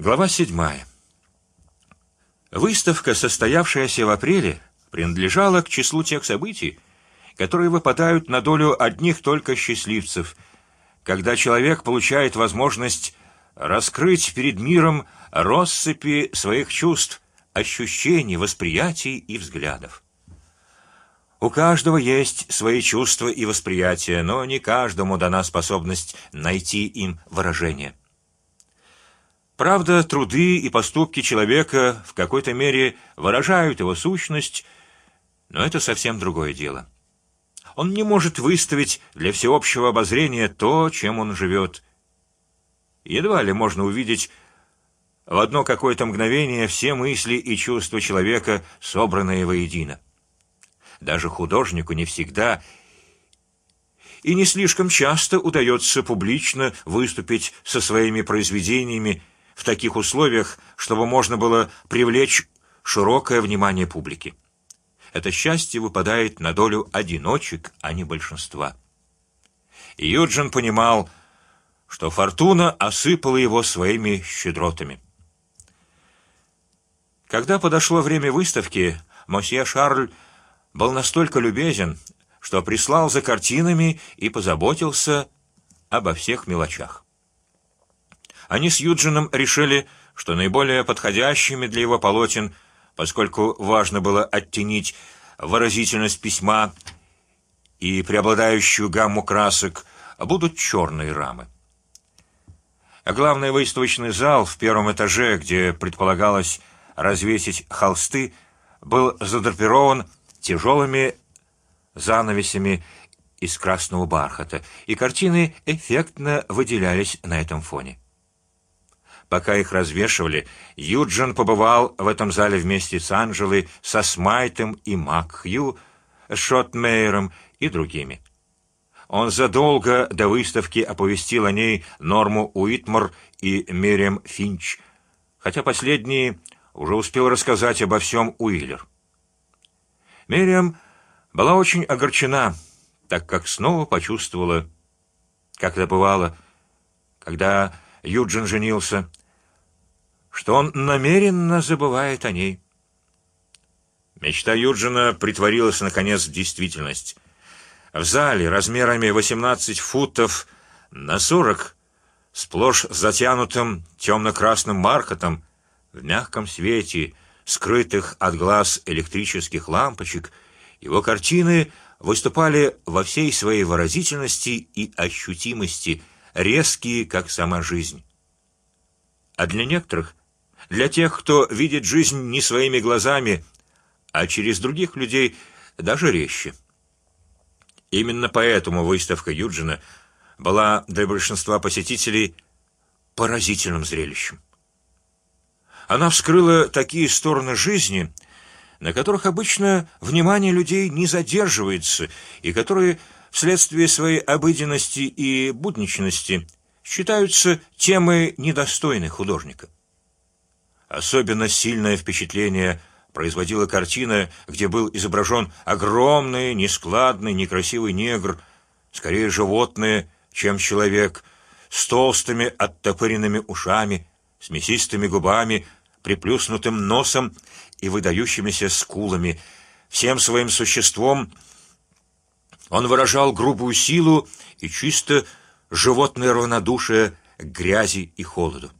Глава седьмая. Выставка, состоявшаяся в апреле, принадлежала к числу тех событий, которые выпадают на долю одних только счастливцев, когда человек получает возможность раскрыть перед миром россыпи своих чувств, ощущений, восприятий и взглядов. У каждого есть свои чувства и восприятия, но не каждому дана способность найти им выражение. Правда, труды и поступки человека в какой-то мере выражают его сущность, но это совсем другое дело. Он не может выставить для всеобщего обозрения то, чем он живет. Едва ли можно увидеть в одно какое-то мгновение все мысли и чувства человека, собранные воедино даже художнику не всегда и не слишком часто удается публично выступить со своими произведениями в таких условиях, чтобы можно было привлечь широкое внимание публики. Это счастье выпадает на долю одиночек, а не большинства. И Юджин понимал, что фортуна осыпала его своими щедротами. Когда подошло время выставки, мосье Шарль был настолько любезен, что прислал за картинами и позаботился обо всех мелочах. Они с Юджином решили, что наиболее подходящими для его полотен, поскольку важно было оттенить выразительность письма и преобладающую гамму красок, будут черные рамы. А главный выставочный зал в первом этаже, где предполагалось развесить холсты, был задрапирован тяжелыми занавесями из красного бархата, и картины эффектно выделялись на этом фоне. Пока их развешивали, Юджин побывал в этом зале вместе с Анжелой, со Смайтом и Макхью, Шотмейером и другими. Он задолго до выставки оповестил о ней Норму Уитмор и Мериам Финч, хотя последний уже успел рассказать обо всем Уиллер. Мириам была очень огорчена, так как снова почувствовала, как это бывало, когда Юджин женился, что он намеренно забывает о ней. Мечта Юджина притворилась наконец в действительность. В зале размерами 18 футов на 40, сплошь затянутым темно-красным маркотом, в мягком свете скрытых от глаз электрических лампочек, его картины выступали во всей своей выразительности и ощутимости, резкие, как сама жизнь. А для некоторых, для тех, кто видит жизнь не своими глазами, а через других людей, даже резче. Именно поэтому выставка Юджина была для большинства посетителей поразительным зрелищем. Она вскрыла такие стороны жизни, на которых обычно внимание людей не задерживается и которые вследствие своей обыденности и будничности считаются темой недостойной художника. Особенно сильное впечатление производила картина, где был изображен огромный, нескладный, некрасивый негр, скорее животное, чем человек, с толстыми оттопыренными ушами, с мясистыми губами, приплюснутым носом и выдающимися скулами. Всем своим существом он выражал грубую силу и чисто животное равнодушие к грязи и холоду.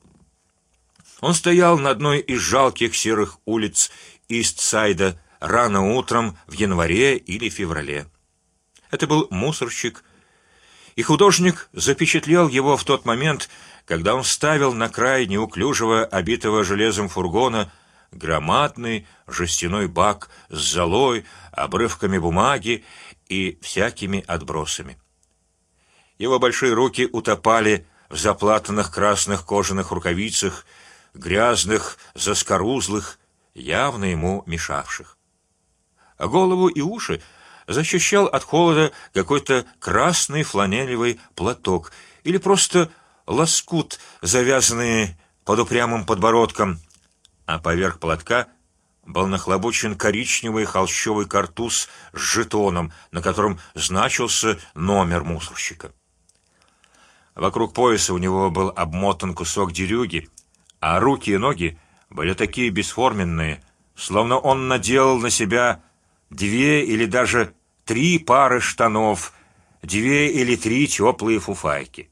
Он стоял на одной из жалких серых улиц Ист-Сайда рано утром в январе или феврале. Это был мусорщик, и художник запечатлел его в тот момент, когда он ставил на край неуклюжего, обитого железом фургона громадный жестяной бак с золой, обрывками бумаги и всякими отбросами. Его большие руки утопали в заплатанных красных кожаных рукавицах, грязных, заскорузлых, явно ему мешавших. Голову и уши защищал от холода какой-то красный фланелевый платок или просто лоскут, завязанный под упрямым подбородком, а поверх платка был нахлобучен коричневый холщовый картуз с жетоном, на котором значился номер мусорщика. Вокруг пояса у него был обмотан кусок дерюги, а руки и ноги были такие бесформенные, словно он надел на себя две или даже три пары штанов, две или три теплые фуфайки.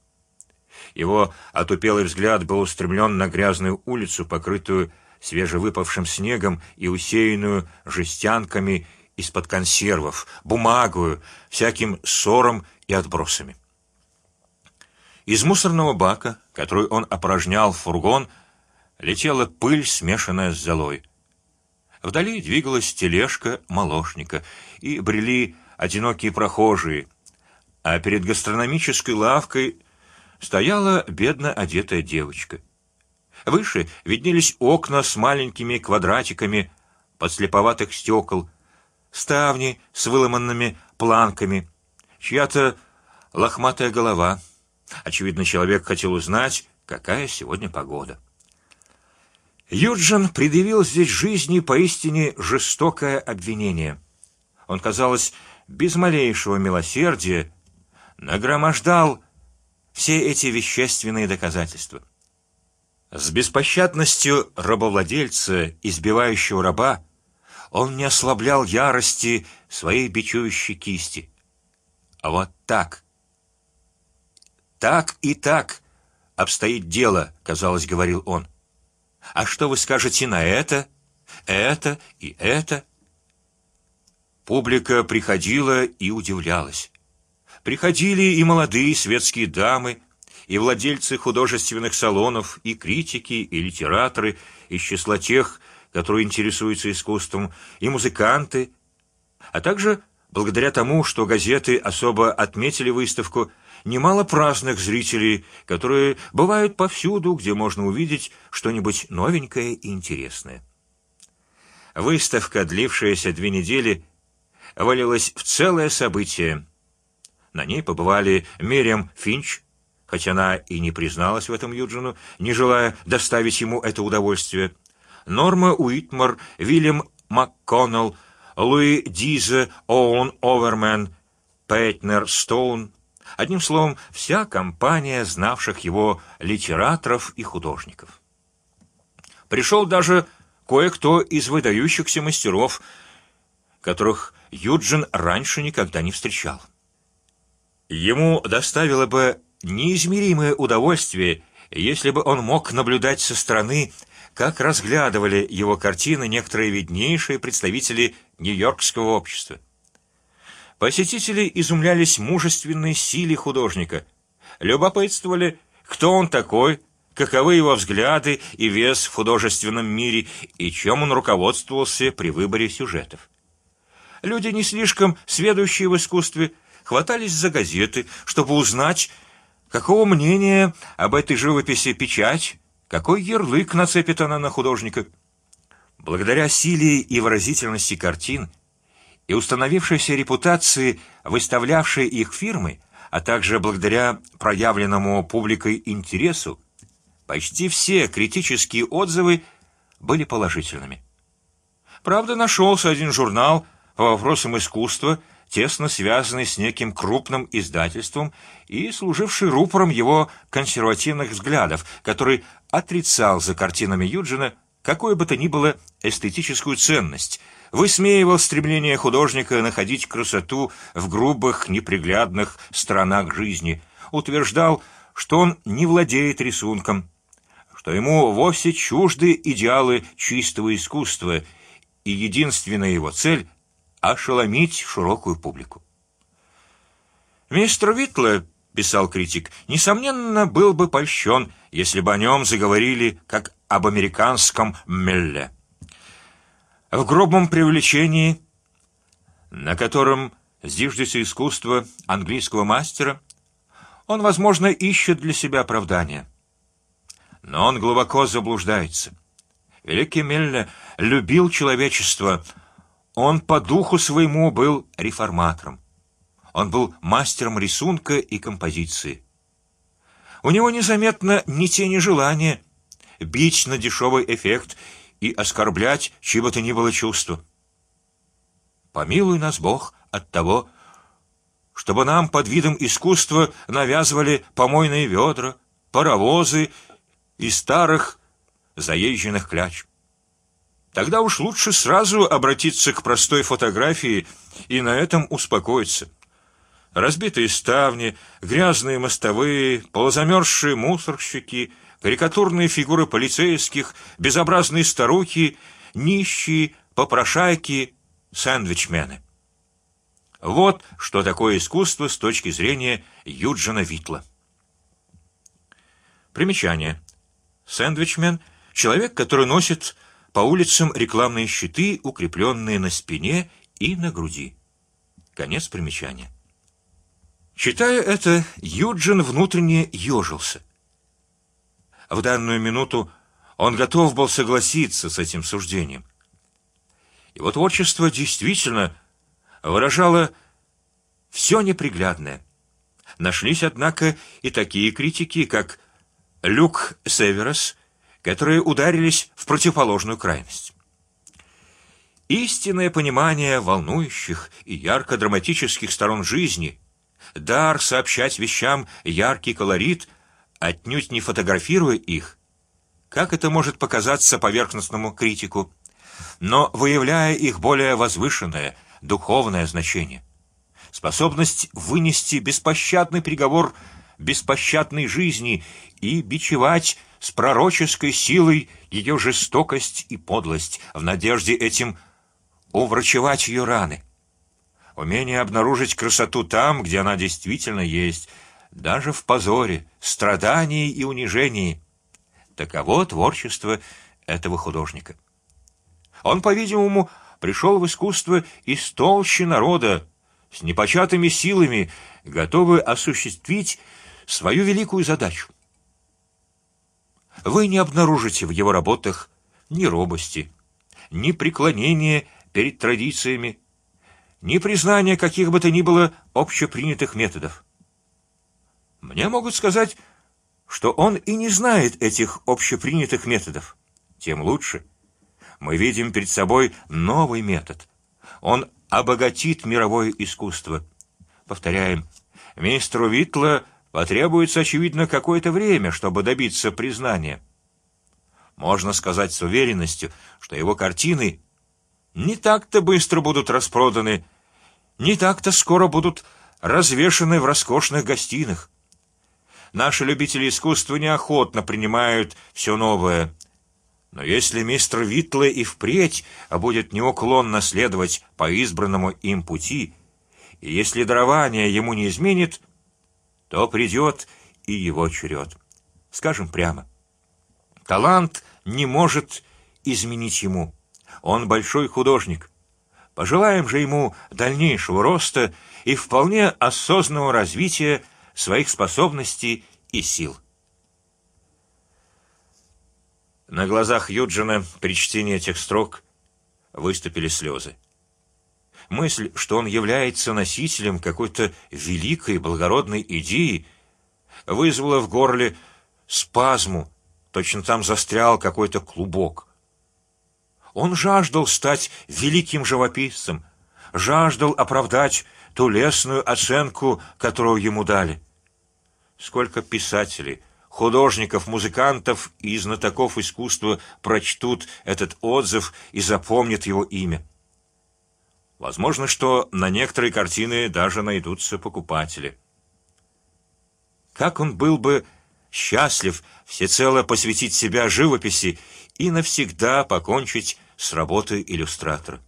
Его отупелый взгляд был устремлен на грязную улицу, покрытую свежевыпавшим снегом и усеянную жестянками из-под консервов, бумагою, всяким ссором и отбросами. Из мусорного бака, который он опорожнял в фургон, летела пыль, смешанная с золой. Вдали двигалась тележка молочника, и брели одинокие прохожие, а перед гастрономической лавкой стояла бедно одетая девочка. Выше виднелись окна с маленькими квадратиками подслеповатых стекол, ставни с выломанными планками, чья-то лохматая голова. Очевидно, человек хотел узнать, какая сегодня погода. Юджин предъявил здесь жизни поистине жестокое обвинение. Он, казалось, без малейшего милосердия нагромождал все эти вещественные доказательства. С беспощадностью рабовладельца, избивающего раба, он не ослаблял ярости своей бичующей кисти. А вот так, так и так обстоит дело, казалось, говорил он. А что вы скажете на это, это и это? Публика приходила и удивлялась. Приходили и молодые светские дамы, и владельцы художественных салонов, и критики, и литераторы из числа тех, которые интересуются искусством, и музыканты, а также благодаря тому, что газеты особо отметили выставку, немало праздных зрителей, которые бывают повсюду, где можно увидеть что-нибудь новенькое и интересное. Выставка, длившаяся две недели, вылилась в целое событие. На ней побывали Мириам Финч, хотя она и не призналась в этом Юджину, не желая доставить ему это удовольствие. Норма Уитмар, Вильям МакКоннелл, Луи Дизе, Оуэн Овермен, Пейтнер Стоун, одним словом, вся компания знавших его литераторов и художников. Пришел даже кое-кто из выдающихся мастеров, которых Юджин раньше никогда не встречал. Ему доставило бы неизмеримое удовольствие, если бы он мог наблюдать со стороны, как разглядывали его картины некоторые виднейшие представители Нью-Йоркского общества. Посетители изумлялись мужественной силе художника, любопытствовали, кто он такой, каковы его взгляды и вес в художественном мире и чем он руководствовался при выборе сюжетов. Люди не слишком сведущие в искусстве хватались за газеты, чтобы узнать, какого мнения об этой живописи печать, какой ярлык нацепит она на художника. Благодаря силе и выразительности картин и установившейся репутации выставлявшей их фирмы, а также благодаря проявленному публикой интересу, почти все критические отзывы были положительными. Правда, нашелся один журнал по вопросам искусства, тесно связанный с неким крупным издательством и служивший рупором его консервативных взглядов, который отрицал за картинами Юджина какую бы то ни было эстетическую ценность, высмеивал стремление художника находить красоту в грубых, неприглядных странах жизни, утверждал, что он не владеет рисунком, что ему вовсе чужды идеалы чистого искусства, и единственная его цель ошеломить широкую публику. Мистер Витле, писал критик, несомненно был бы польщен, если бы о нем заговорили как об американском Мелле. В грубом привлечении, на котором зиждется искусство английского мастера, он, возможно, ищет для себя оправдания. Но он глубоко заблуждается. Великий Мелле любил человечество, он по духу своему был реформатором. Он был мастером рисунка и композиции. У него незаметно ни тени желания бить на дешевый эффект и оскорблять чьи бы то ни было чувства. Помилуй нас Бог от того, чтобы нам под видом искусства навязывали помойные ведра, паровозы и старых заезженных кляч. Тогда уж лучше сразу обратиться к простой фотографии и на этом успокоиться. Разбитые ставни, грязные мостовые, полузамерзшие мусорщики, карикатурные фигуры полицейских, безобразные старухи, нищие, попрошайки, сэндвичмены. Вот что такое искусство с точки зрения Юджина Витла. Примечание: сэндвичмен — человек, который носит по улицам рекламные щиты, укрепленные на спине и на груди. Конец примечания. Читая это, Юджин внутренне ежился. В данную минуту он готов был согласиться с этим суждением. Его творчество действительно выражало все неприглядное. Нашлись, однако, и такие критики, как Люк Северос, которые ударились в противоположную крайность. Истинное понимание волнующих и ярко-драматических сторон жизни, дар сообщать вещам яркий колорит, отнюдь не фотографируя их, как это может показаться поверхностному критику, но выявляя их более возвышенное духовное значение, способность вынести беспощадный приговор беспощадной жизни и бичевать с пророческой силой ее жестокость и подлость в надежде этим уврачевать ее раны. Умение обнаружить красоту там, где она действительно есть, даже в позоре, страдании и унижении. Таково творчество этого художника. Он, по-видимому, пришел в искусство из толщи народа с непочатыми силами, готовый осуществить свою великую задачу. Вы не обнаружите в его работах ни робости, ни преклонения перед традициями, ни признания каких бы то ни было общепринятых методов. Мне могут сказать, что он и не знает этих общепринятых методов. Тем лучше. Мы видим перед собой новый метод. Он обогатит мировое искусство. Повторяем, мистеру Витла потребуется очевидно какое-то время, чтобы добиться признания. Можно сказать с уверенностью, что его картины не так-то быстро будут распроданы, не так-то скоро будут развешаны в роскошных гостиных. Наши любители искусства неохотно принимают все новое, но если мистер Витле и впредь будет неуклонно следовать по избранному им пути, и если дарование ему не изменит, то придет и его черед. Скажем прямо, талант не может изменить ему. Он большой художник. Пожелаем же ему дальнейшего роста и вполне осознанного развития своих способностей и сил. На глазах Юджина при чтении этих строк выступили слезы. Мысль, что он является носителем какой-то великой благородной идеи, вызвала в горле спазму. Точно там застрял какой-то клубок. Он жаждал стать великим живописцем, жаждал оправдать ту лестную оценку, которую ему дали. Сколько писателей, художников, музыкантов и знатоков искусства прочтут этот отзыв и запомнят его имя. Возможно, что на некоторые картины даже найдутся покупатели. Как он был бы счастлив всецело посвятить себя живописи и навсегда покончить с работой иллюстратора.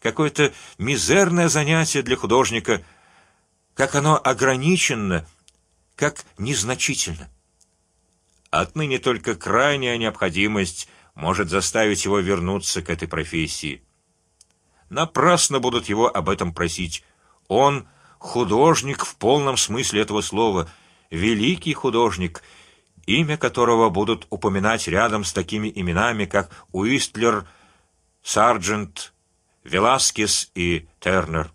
Какое-то мизерное занятие для художника, как оно ограничено, как незначительно. Отныне только крайняя необходимость может заставить его вернуться к этой профессии. Напрасно будут его об этом просить. Он художник в полном смысле этого слова, великий художник, имя которого будут упоминать рядом с такими именами, как Уистлер, Сарджент, Веласкес и Тернер.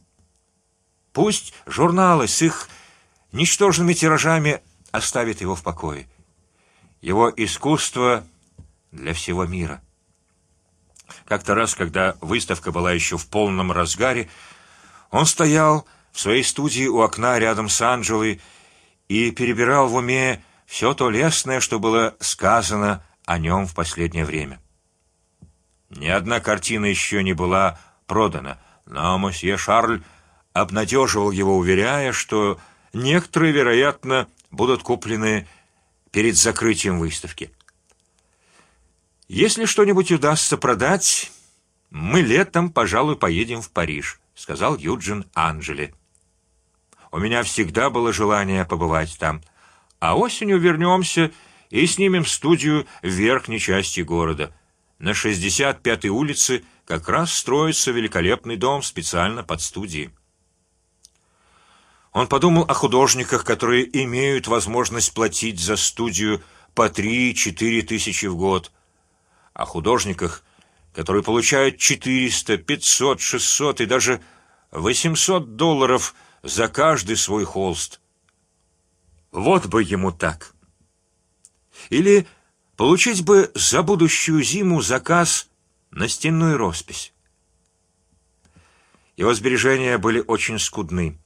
Пусть журналы с их ничтожными тиражами оставят его в покое. Его искусство для всего мира. Как-то раз, когда выставка была еще в полном разгаре, он стоял в своей студии у окна рядом с Анжелой и перебирал в уме все то лестное, что было сказано о нем в последнее время. Ни одна картина еще не была продана, но мосье Шарль обнадеживал его, уверяя, что некоторые, вероятно, будут куплены перед закрытием выставки. Если что-нибудь удастся продать, мы летом, пожалуй, поедем в Париж, сказал Юджин Анжели. У меня всегда было желание побывать там, а осенью вернемся и снимем студию в верхней части города. На 65-й улице как раз строится великолепный дом специально под студии. Он подумал о художниках, которые имеют возможность платить за студию по три-четыре тысячи в год, о художниках, которые получают четыреста, пятьсот, шестьсот и даже восемьсот долларов за каждый свой холст. Вот бы ему так. Или получить бы за будущую зиму заказ на стенную роспись. Его сбережения были очень скудны,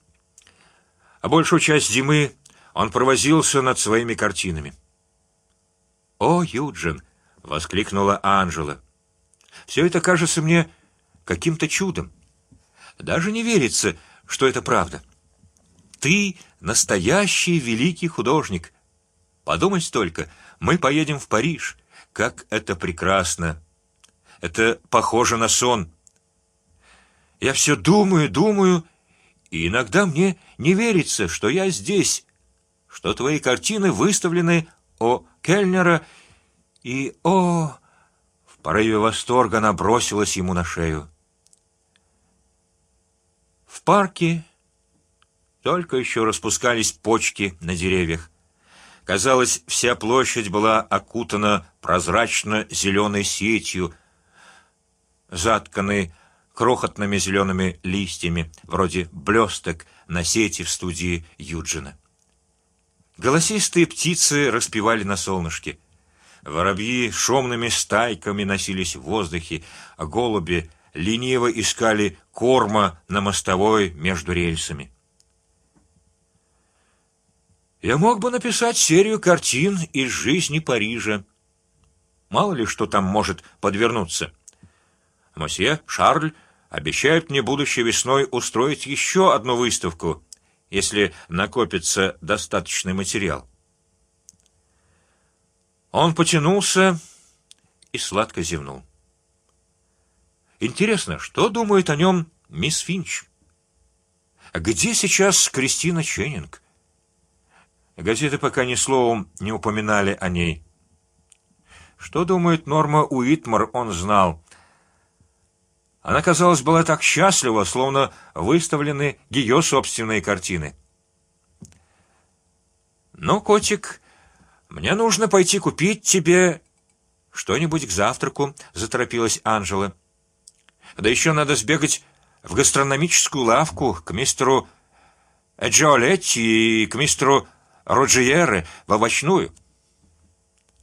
а большую часть зимы он провозился над своими картинами. О, Юджин! воскликнула Анжела. Все это кажется мне каким-то чудом. Даже не верится, что это правда. Ты настоящий великий художник. Подумать только, мы поедем в Париж. Как это прекрасно! Это похоже на сон. Я все думаю, думаю, и иногда мне не верится, что я здесь, что твои картины выставлены о Кельнера и о в порыве восторга она бросилась ему на шею. В парке только еще распускались почки на деревьях. Казалось, вся площадь была окутана прозрачно-зеленой сетью, затканной крохотными зелеными листьями, вроде блесток на сети в студии Юджина. Голосистые птицы распевали на солнышке. Воробьи шумными стайками носились в воздухе, а голуби лениво искали корма на мостовой между рельсами. Я мог бы написать серию картин из жизни Парижа. Мало ли что там может подвернуться. Мосье Шарль обещает мне будущей весной устроить еще одну выставку, если накопится достаточный материал. Он потянулся и сладко зевнул. Интересно, что думает о нем мисс Финч? Где сейчас Кристина Ченнинг? Газеты пока ни словом не упоминали о ней. Что думает Норма Уитмар, он знал. Она, казалось, была так счастлива, словно выставлены ее собственные картины. Ну, котик, мне нужно пойти купить тебе что-нибудь к завтраку, заторопилась Анжела. Да еще надо сбегать в гастрономическую лавку к мистеру Джолетти и к мистеру Роджиеры в овощную.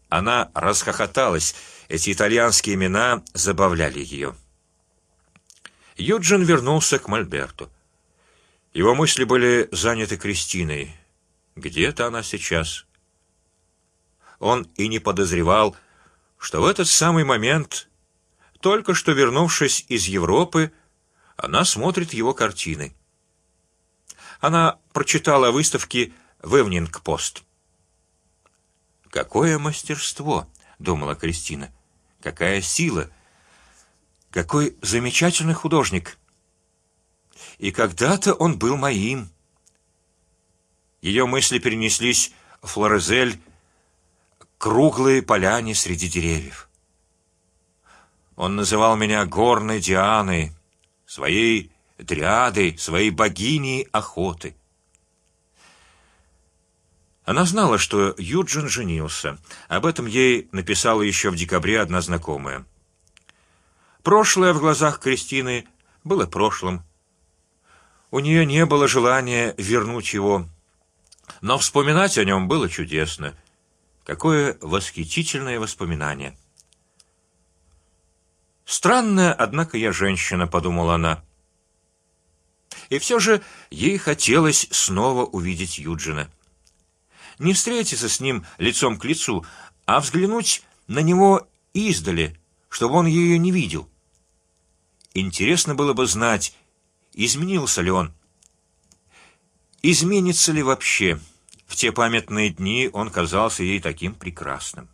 Она расхохоталась. Эти итальянские имена забавляли ее. Юджин вернулся к Мольберту. Его мысли были заняты Кристиной. Где-то она сейчас. Он и не подозревал, что в этот самый момент, только что вернувшись из Европы, она смотрит его картины. Она прочитала о выставке в Эвнинг Пост. Какое мастерство, думала Кристина, какая сила, какой замечательный художник. И когда-то он был моим. Ее мысли перенеслись в Флорезель, круглые поляне среди деревьев. Он называл меня горной Дианой, своей дриадой, своей богиней охоты. Она знала, что Юджин женился. Об этом ей написала еще в декабре одна знакомая. Прошлое в глазах Кристины было прошлым. У нее не было желания вернуть его, но вспоминать о нем было чудесно. Какое восхитительное воспоминание! Странная, однако, я женщина, подумала она. И все же ей хотелось снова увидеть Юджина не встретиться с ним лицом к лицу, а взглянуть на него издали, чтобы он ее не видел. Интересно было бы знать, изменился ли он, изменится ли вообще. В те памятные дни он казался ей таким прекрасным.